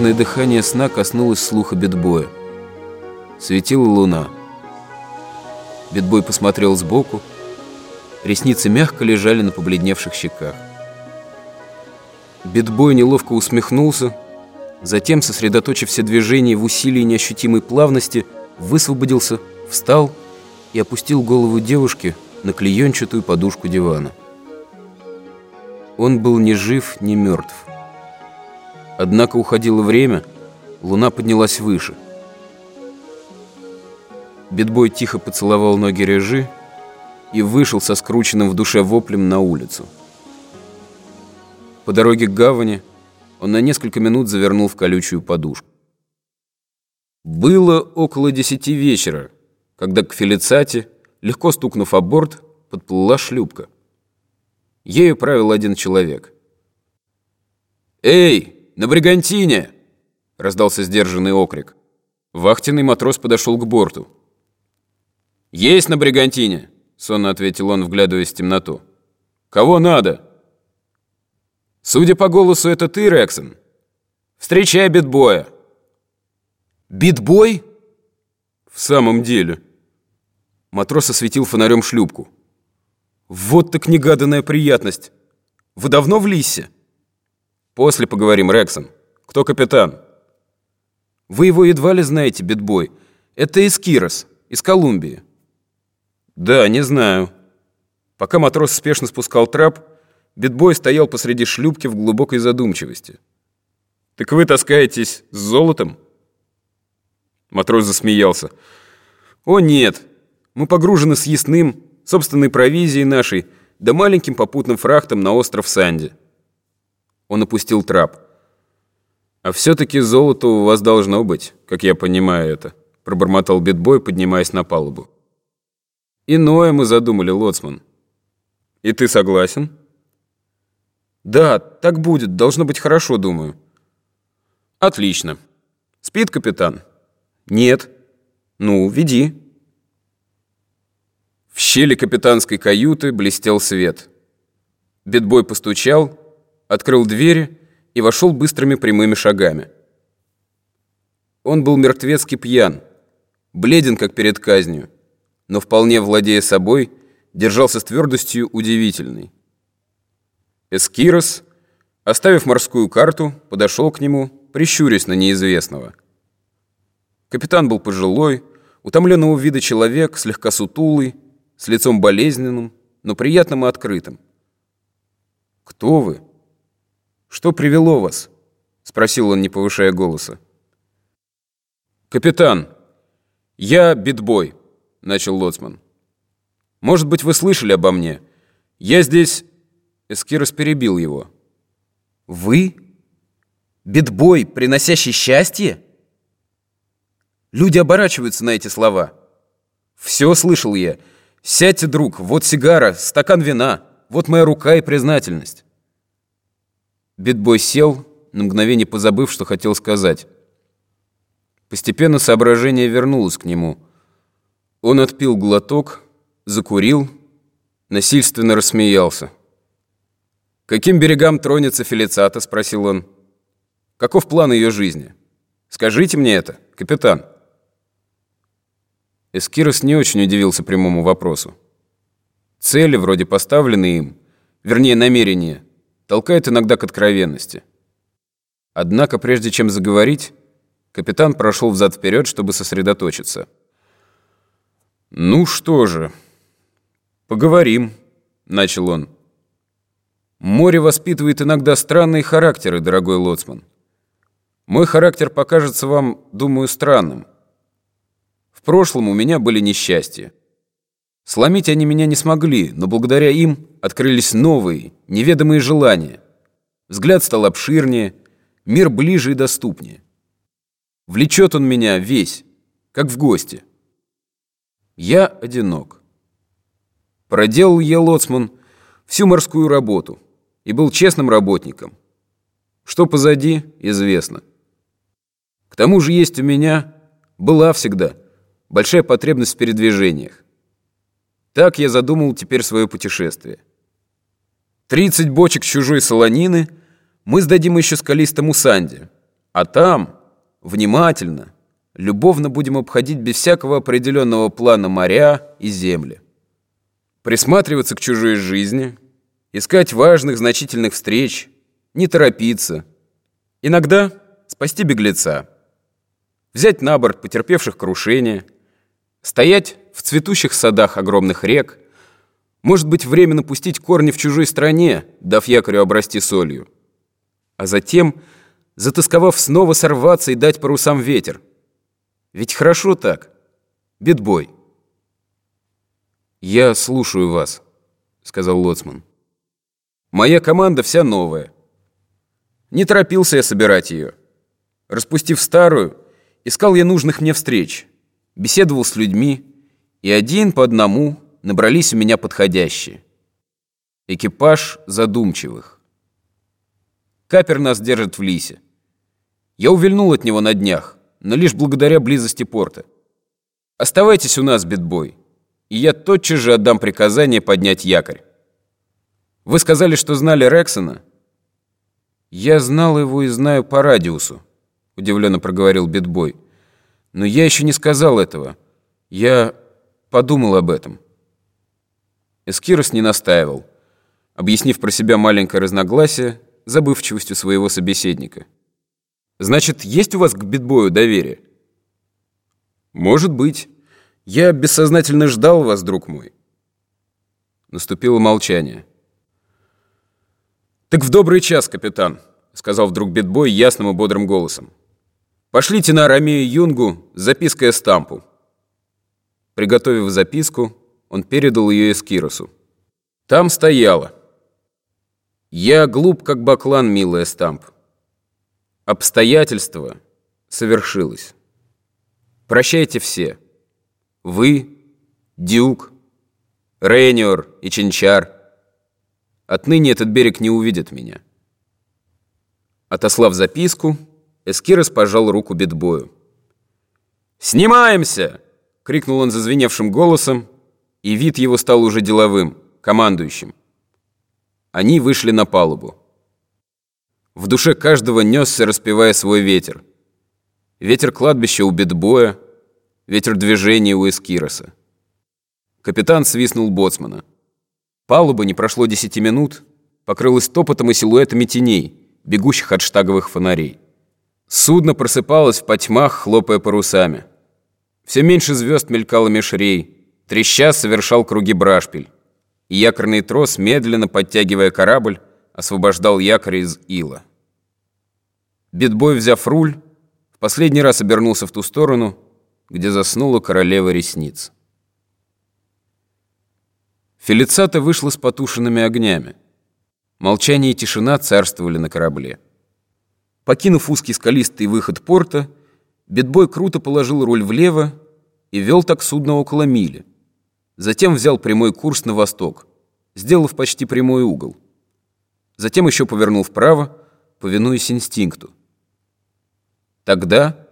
Ровное дыхание сна коснулось слуха битбоя. Светила луна. Битбой посмотрел сбоку. Ресницы мягко лежали на побледневших щеках. Битбой неловко усмехнулся, затем, сосредоточив все движения в усилии неощутимой плавности, высвободился, встал и опустил голову девушки на клеенчатую подушку дивана. Он был ни жив, ни мертв. Однако уходило время, луна поднялась выше. Битбой тихо поцеловал ноги Режи и вышел со скрученным в душе воплем на улицу. По дороге к гавани он на несколько минут завернул в колючую подушку. Было около десяти вечера, когда к Фелицате, легко стукнув о борт, подплыла шлюпка. Ею правил один человек. «Эй, на бригантине!» — раздался сдержанный окрик. Вахтенный матрос подошел к борту. «Есть на бригантине!» — сонно ответил он, вглядываясь в темноту. «Кого надо?» «Судя по голосу, это ты, Рексон. Встречай битбоя!» «Битбой?» «В самом деле...» Матрос осветил фонарем шлюпку. «Вот так негаданная приятность! Вы давно в Лисе?» «После поговорим, Рексон. Кто капитан?» «Вы его едва ли знаете, Битбой. Это Эскирос, из Колумбии». «Да, не знаю». Пока матрос спешно спускал трап, Битбой стоял посреди шлюпки в глубокой задумчивости. «Так вы таскаетесь с золотом?» Матрос засмеялся. «О, нет!» Мы погружены с ясным, собственной провизией нашей, да маленьким попутным фрахтом на остров Санди. Он опустил трап. «А все-таки золото у вас должно быть, как я понимаю это», пробормотал битбой, поднимаясь на палубу. «Иное мы задумали, лоцман». «И ты согласен?» «Да, так будет, должно быть хорошо, думаю». «Отлично. Спит капитан?» «Нет». «Ну, веди». В щели капитанской каюты блестел свет. Битбой постучал, открыл двери и вошел быстрыми прямыми шагами. Он был мертвецки пьян, бледен, как перед казнью, но вполне владея собой, держался с твердостью удивительной. Эскирос, оставив морскую карту, подошел к нему, прищурясь на неизвестного. Капитан был пожилой, утомленного вида человек, слегка сутулый, с лицом болезненным, но приятным и открытым. «Кто вы? Что привело вас?» — спросил он, не повышая голоса. «Капитан, я битбой», — начал Лоцман. «Может быть, вы слышали обо мне? Я здесь...» Эскирос перебил его. «Вы? Битбой, приносящий счастье?» Люди оборачиваются на эти слова. «Все слышал я. «Сядьте, друг, вот сигара, стакан вина, вот моя рука и признательность». Битбой сел, на мгновение позабыв, что хотел сказать. Постепенно соображение вернулось к нему. Он отпил глоток, закурил, насильственно рассмеялся. «Каким берегам тронется Фелицата?» — спросил он. «Каков план ее жизни? Скажите мне это, капитан». Эскирос не очень удивился прямому вопросу. Цели, вроде поставленные им, вернее намерения, толкают иногда к откровенности. Однако, прежде чем заговорить, капитан прошел взад-вперед, чтобы сосредоточиться. «Ну что же, поговорим», — начал он. «Море воспитывает иногда странные характеры, дорогой лоцман. Мой характер покажется вам, думаю, странным. В прошлом у меня были несчастья. Сломить они меня не смогли, но благодаря им открылись новые, неведомые желания. Взгляд стал обширнее, мир ближе и доступнее. Влечет он меня весь, как в гости. Я одинок. Проделал я, лоцман, всю морскую работу и был честным работником. Что позади, известно. К тому же есть у меня, была всегда, большая потребность в передвижениях. Так я задумал теперь свое путешествие. 30 бочек чужой солонины мы сдадим еще скалистому Санде, А там, внимательно, любовно будем обходить без всякого определенного плана моря и земли. Присматриваться к чужой жизни, искать важных, значительных встреч, не торопиться. Иногда спасти беглеца, взять на борт потерпевших крушение, стоять в цветущих садах огромных рек, может быть, временно пустить корни в чужой стране, дав якорю обрасти солью, а затем, затасковав, снова сорваться и дать парусам ветер. Ведь хорошо так. Битбой. «Я слушаю вас», — сказал Лоцман. «Моя команда вся новая. Не торопился я собирать ее. Распустив старую, искал я нужных мне встреч, беседовал с людьми, и один по одному набрались у меня подходящие. Экипаж задумчивых. Капер нас держит в лисе. Я увильнул от него на днях, но лишь благодаря близости порта. Оставайтесь у нас, битбой, и я тотчас же отдам приказание поднять якорь. Вы сказали, что знали Рексона? Я знал его и знаю по радиусу, удивленно проговорил битбой. Но я еще не сказал этого. Я подумал об этом. Эскирос не настаивал, объяснив про себя маленькое разногласие забывчивостью своего собеседника. «Значит, есть у вас к битбою доверие?» «Может быть. Я бессознательно ждал вас, друг мой». Наступило молчание. «Так в добрый час, капитан», — сказал вдруг битбой ясным и бодрым голосом. «Пошлите на Арамею Юнгу с запиской Эстампу». Приготовив записку, он передал ее Эскиросу. Там стояло. «Я глуп, как баклан, милая Стамп. Обстоятельство совершилось. Прощайте все. Вы, Дюк, Рейниор и Чинчар. Отныне этот берег не увидит меня». Отослав записку, Эскирос пожал руку Битбою. «Снимаемся!» — крикнул он зазвеневшим голосом, и вид его стал уже деловым, командующим. Они вышли на палубу. В душе каждого несся, распевая свой ветер. Ветер кладбища у Бетбоя, ветер движения у Эскироса. Капитан свистнул боцмана. Палуба не прошло десяти минут, покрылась топотом и силуэтами теней, бегущих от штаговых фонарей. Судно просыпалось в потьмах, хлопая парусами. Все меньше звезд мелькало меж Треща совершал круги брашпиль, и якорный трос, медленно подтягивая корабль, освобождал якорь из ила. Битбой, взяв руль, в последний раз обернулся в ту сторону, где заснула королева ресниц. Фелицата вышла с потушенными огнями. Молчание и тишина царствовали на корабле. Покинув узкий скалистый выход порта, Битбой круто положил руль влево и вел так судно около мили. Затем взял прямой курс на восток, сделав почти прямой угол. Затем еще повернул вправо, повинуясь инстинкту. Тогда,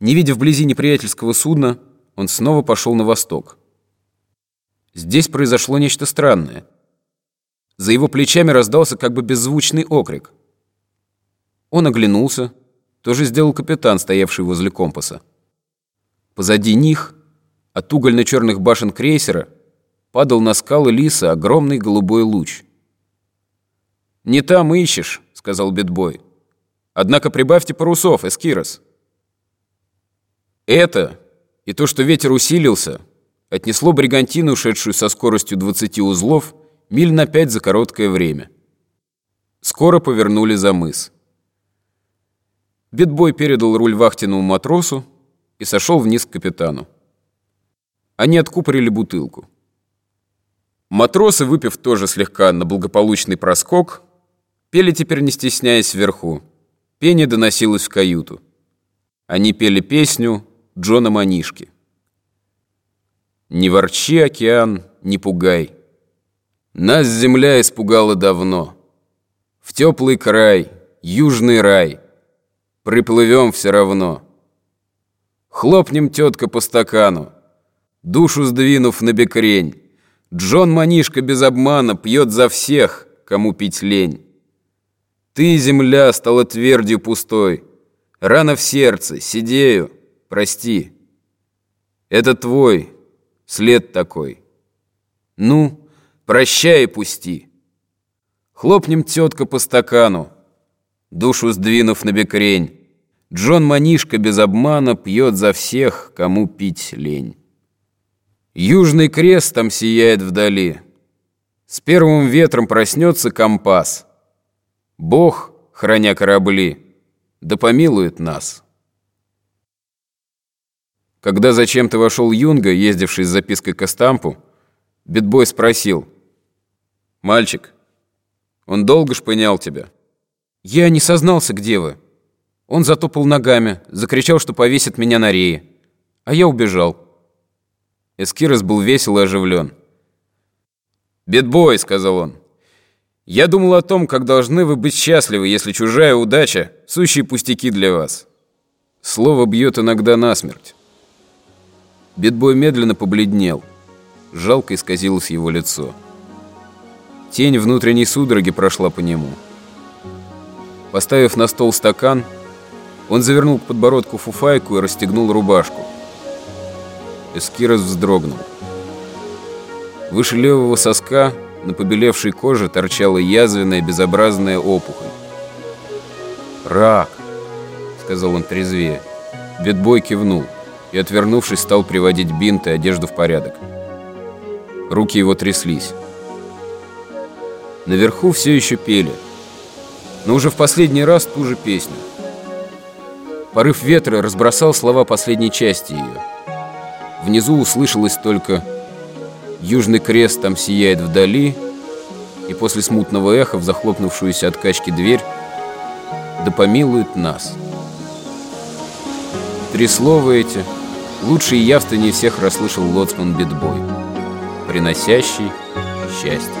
не видя вблизи неприятельского судна, он снова пошел на восток. Здесь произошло нечто странное. За его плечами раздался как бы беззвучный окрик. Он оглянулся, тоже сделал капитан, стоявший возле компаса. Позади них от угольно-черных башен крейсера падал на скалы лиса огромный голубой луч. «Не там ищешь», — сказал Битбой. «Однако прибавьте парусов, Эскирос». Это и то, что ветер усилился, отнесло бригантину, ушедшую со скоростью 20 узлов, миль на пять за короткое время. Скоро повернули за мыс. Битбой передал руль вахтенному матросу и сошел вниз к капитану. Они откупорили бутылку. Матросы, выпив тоже слегка на благополучный проскок, пели теперь не стесняясь вверху. Пение доносилось в каюту. Они пели песню Джона Манишки. «Не ворчи, океан, не пугай. Нас земля испугала давно. В теплый край, южный рай, приплывем все равно. Хлопнем, тетка, по стакану, душу сдвинув на бекрень. Джон Манишка без обмана пьет за всех, кому пить лень. Ты, земля, стала твердью пустой, Рана в сердце, сидею, прости. Это твой след такой. Ну, прощай и пусти. Хлопнем тетка по стакану, душу сдвинув на бекрень. Джон Манишка без обмана пьет за всех, кому пить лень. Южный крест там сияет вдали. С первым ветром проснется компас. Бог, храня корабли, да помилует нас. Когда зачем-то вошел Юнга, ездивший с запиской к Остампу, Битбой спросил. «Мальчик, он долго шпынял тебя?» «Я не сознался, где вы». Он затопал ногами, закричал, что повесит меня на рее. А я убежал. Эскирос был весел и оживлен. «Битбой», — сказал он, — «я думал о том, как должны вы быть счастливы, если чужая удача — сущие пустяки для вас. Слово бьет иногда насмерть». Битбой медленно побледнел. Жалко исказилось его лицо. Тень внутренней судороги прошла по нему. Поставив на стол стакан, он завернул к подбородку фуфайку и расстегнул рубашку. Эскирос вздрогнул. Выше левого соска на побелевшей коже торчала язвенная безобразная опухоль. «Рак», — сказал он трезвее. Бедбой кивнул и, отвернувшись, стал приводить бинты и одежду в порядок. Руки его тряслись. Наверху все еще пели, но уже в последний раз ту же песню. Порыв ветра разбросал слова последней части ее. Внизу услышалось только «Южный крест там сияет вдали», и после смутного эха в захлопнувшуюся от качки дверь «Да помилует нас». Три слова эти лучше и явственнее всех расслышал лоцман Битбой, приносящий счастье.